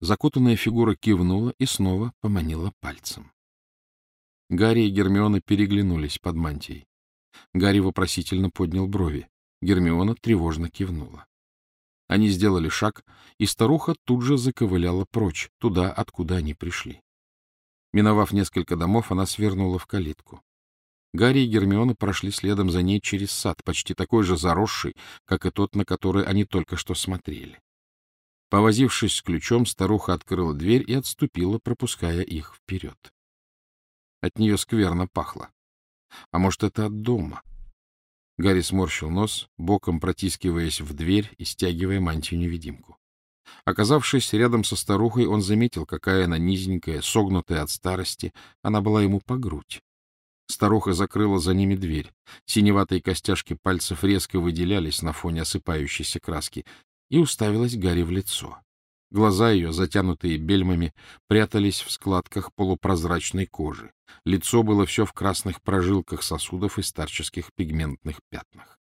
Закутанная фигура кивнула и снова поманила пальцем. Гарри и Гермиона переглянулись под мантией. Гарри вопросительно поднял брови. Гермиона тревожно кивнула. Они сделали шаг, и старуха тут же заковыляла прочь, туда, откуда они пришли. Миновав несколько домов, она свернула в калитку. Гарри и Гермиона прошли следом за ней через сад, почти такой же заросший, как и тот, на который они только что смотрели. Повозившись с ключом, старуха открыла дверь и отступила, пропуская их вперед. От нее скверно пахло. А может, это от дома? Гарри сморщил нос, боком протискиваясь в дверь и стягивая мантию-невидимку. Оказавшись рядом со старухой, он заметил, какая она низенькая, согнутая от старости. Она была ему по грудь. Старуха закрыла за ними дверь. Синеватые костяшки пальцев резко выделялись на фоне осыпающейся краски и уставилась Гарри в лицо. Глаза ее, затянутые бельмами, прятались в складках полупрозрачной кожи. Лицо было все в красных прожилках сосудов и старческих пигментных пятнах.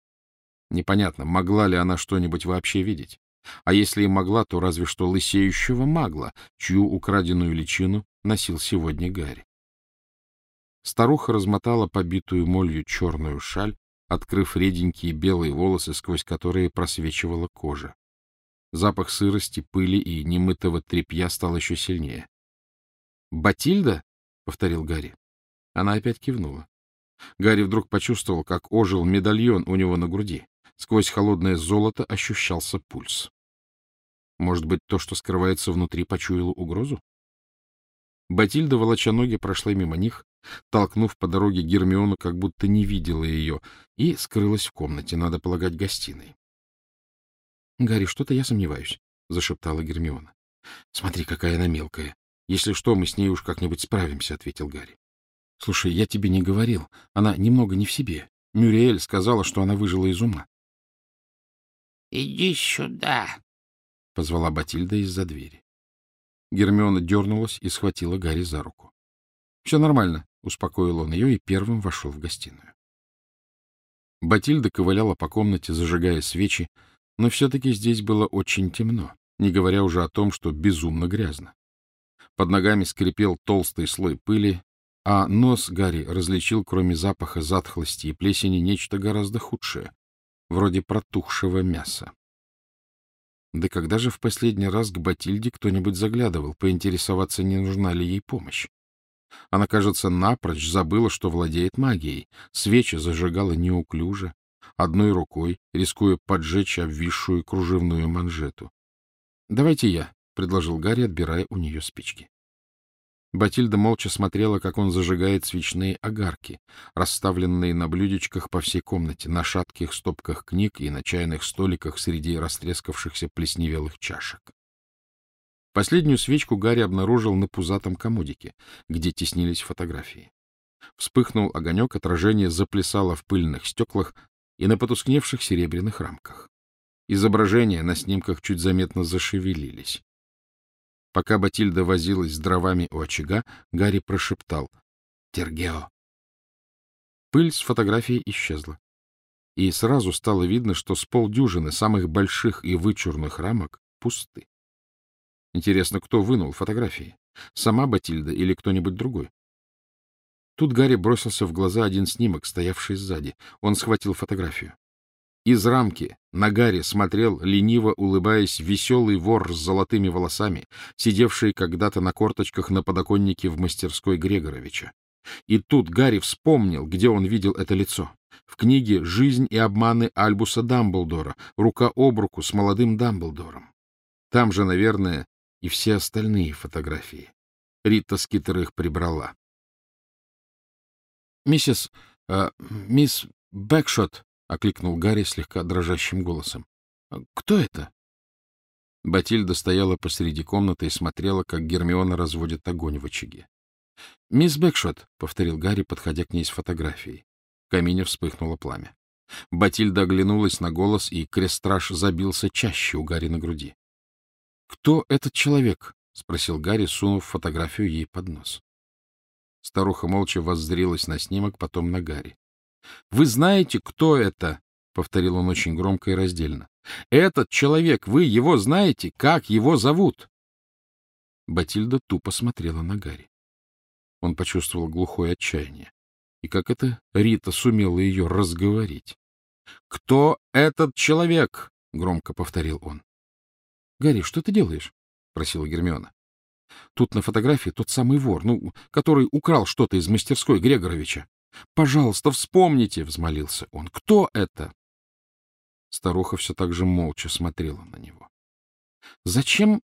Непонятно, могла ли она что-нибудь вообще видеть. А если и могла, то разве что лысеющего магла, чью украденную личину носил сегодня Гарри. Старуха размотала побитую молью черную шаль, открыв реденькие белые волосы, сквозь которые просвечивала кожа. Запах сырости, пыли и немытого тряпья стал еще сильнее. «Батильда?» — повторил Гарри. Она опять кивнула. Гарри вдруг почувствовал, как ожил медальон у него на груди. Сквозь холодное золото ощущался пульс. Может быть, то, что скрывается внутри, почуяло угрозу? Батильда, волоча ноги, прошла мимо них, толкнув по дороге Гермиону, как будто не видела ее, и скрылась в комнате, надо полагать, гостиной. — Гарри, что-то я сомневаюсь, — зашептала Гермиона. — Смотри, какая она мелкая. Если что, мы с ней уж как-нибудь справимся, — ответил Гарри. — Слушай, я тебе не говорил. Она немного не в себе. Мюриэль сказала, что она выжила из ума. — Иди сюда, — позвала Батильда из-за двери. Гермиона дернулась и схватила Гарри за руку. — Все нормально, — успокоил он ее и первым вошел в гостиную. Батильда ковыляла по комнате, зажигая свечи, но все-таки здесь было очень темно, не говоря уже о том, что безумно грязно. Под ногами скрипел толстый слой пыли, а нос Гарри различил, кроме запаха затхлости и плесени, нечто гораздо худшее, вроде протухшего мяса. Да когда же в последний раз к Батильде кто-нибудь заглядывал, поинтересоваться, не нужна ли ей помощь? Она, кажется, напрочь забыла, что владеет магией. Свечи зажигала неуклюже, одной рукой, рискуя поджечь обвисшую кружевную манжету. — Давайте я, — предложил Гарри, отбирая у нее спички. Батильда молча смотрела, как он зажигает свечные огарки, расставленные на блюдечках по всей комнате, на шатких стопках книг и на чайных столиках среди растрескавшихся плесневелых чашек. Последнюю свечку Гарри обнаружил на пузатом комодике, где теснились фотографии. Вспыхнул огонек, отражение заплясало в пыльных стеклах и на потускневших серебряных рамках. Изображения на снимках чуть заметно зашевелились. Пока Батильда возилась с дровами у очага, Гарри прошептал «Тергео». Пыль с фотографии исчезла. И сразу стало видно, что с полдюжины самых больших и вычурных рамок пусты. Интересно, кто вынул фотографии? Сама Батильда или кто-нибудь другой? Тут Гарри бросился в глаза один снимок, стоявший сзади. Он схватил фотографию. Из рамки на Гарри смотрел, лениво улыбаясь, веселый вор с золотыми волосами, сидевший когда-то на корточках на подоконнике в мастерской Грегоровича. И тут Гарри вспомнил, где он видел это лицо. В книге «Жизнь и обманы Альбуса Дамблдора», рука об руку с молодым Дамблдором. Там же, наверное, и все остальные фотографии. Рита Скитер их прибрала. — Миссис... Э, мисс Бэкшот, — окликнул Гарри слегка дрожащим голосом. — Кто это? Батильда стояла посреди комнаты и смотрела, как Гермиона разводит огонь в очаге. — Мисс Бэкшот, — повторил Гарри, подходя к ней с фотографией. В камине вспыхнуло пламя. Батильда оглянулась на голос, и крестраж забился чаще у Гарри на груди. — Кто этот человек? — спросил Гарри, сунув фотографию ей под нос. Старуха молча воззрилась на снимок, потом на Гарри. — Вы знаете, кто это? — повторил он очень громко и раздельно. — Этот человек, вы его знаете? Как его зовут? Батильда тупо смотрела на Гарри. Он почувствовал глухое отчаяние. И как это Рита сумела ее разговорить? — Кто этот человек? — громко повторил он. — Гарри, что ты делаешь? — просила Гермиона. — Тут на фотографии тот самый вор, ну, который украл что-то из мастерской Грегоровича. — Пожалуйста, вспомните, — взмолился он. — Кто это? Старуха все так же молча смотрела на него. — Зачем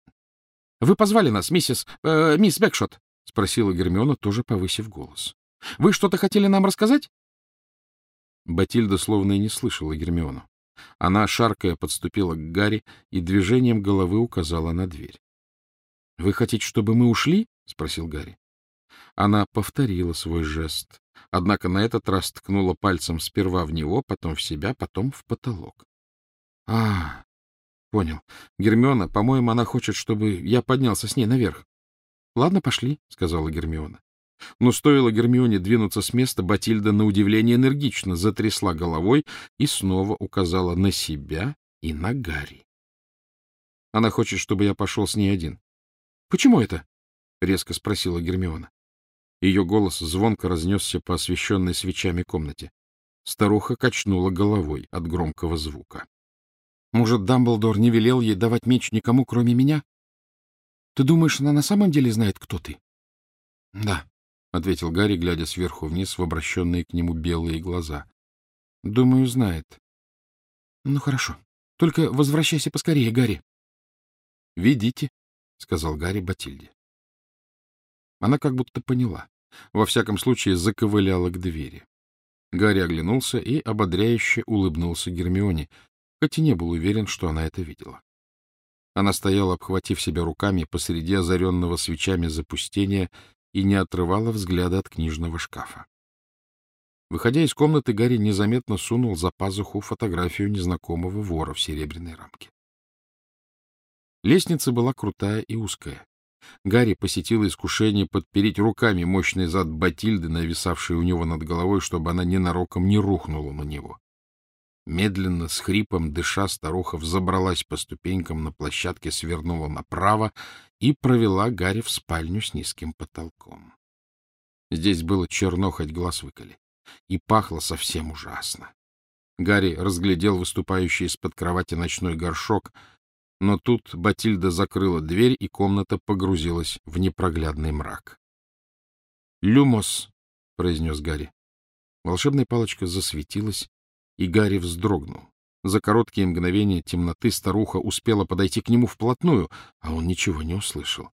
вы позвали нас, миссис... Э, мисс Бекшот? — спросила Гермиона, тоже повысив голос. — Вы что-то хотели нам рассказать? Батильда словно и не слышала Гермиону. Она, шаркая, подступила к Гарри и движением головы указала на дверь. — Вы хотите, чтобы мы ушли? — спросил Гарри. Она повторила свой жест, однако на этот раз ткнула пальцем сперва в него, потом в себя, потом в потолок. — А, понял. Гермиона, по-моему, она хочет, чтобы я поднялся с ней наверх. — Ладно, пошли, — сказала Гермиона. Но стоило Гермионе двинуться с места, Батильда на удивление энергично затрясла головой и снова указала на себя и на Гарри. Она хочет, чтобы я пошел с ней один. — Почему это? — резко спросила Гермиона. Ее голос звонко разнесся по освещенной свечами комнате. Старуха качнула головой от громкого звука. — Может, Дамблдор не велел ей давать меч никому, кроме меня? Ты думаешь, она на самом деле знает, кто ты? — Да, — ответил Гарри, глядя сверху вниз в обращенные к нему белые глаза. — Думаю, знает. — Ну, хорошо. Только возвращайся поскорее, Гарри. — Ведите, — сказал Гарри Батильде. Она как будто поняла. Во всяком случае, заковыляла к двери. Гарри оглянулся и ободряюще улыбнулся Гермионе, хоть и не был уверен, что она это видела. Она стояла, обхватив себя руками посреди озаренного свечами запустения и не отрывала взгляда от книжного шкафа. Выходя из комнаты, Гарри незаметно сунул за пазуху фотографию незнакомого вора в серебряной рамке. Лестница была крутая и узкая. Гарри посетило искушение подпереть руками мощный зад Батильды, нависавший у него над головой, чтобы она ненароком не рухнула на него. Медленно, с хрипом дыша, старуха взобралась по ступенькам на площадке, свернула направо и провела Гарри в спальню с низким потолком. Здесь было черно, хоть глаз выколи, и пахло совсем ужасно. Гарри разглядел выступающий из-под кровати ночной горшок, но тут Батильда закрыла дверь, и комната погрузилась в непроглядный мрак. «Люмос!» — произнес Гарри. Волшебная палочка засветилась, и Гарри вздрогнул. За короткие мгновения темноты старуха успела подойти к нему вплотную, а он ничего не услышал.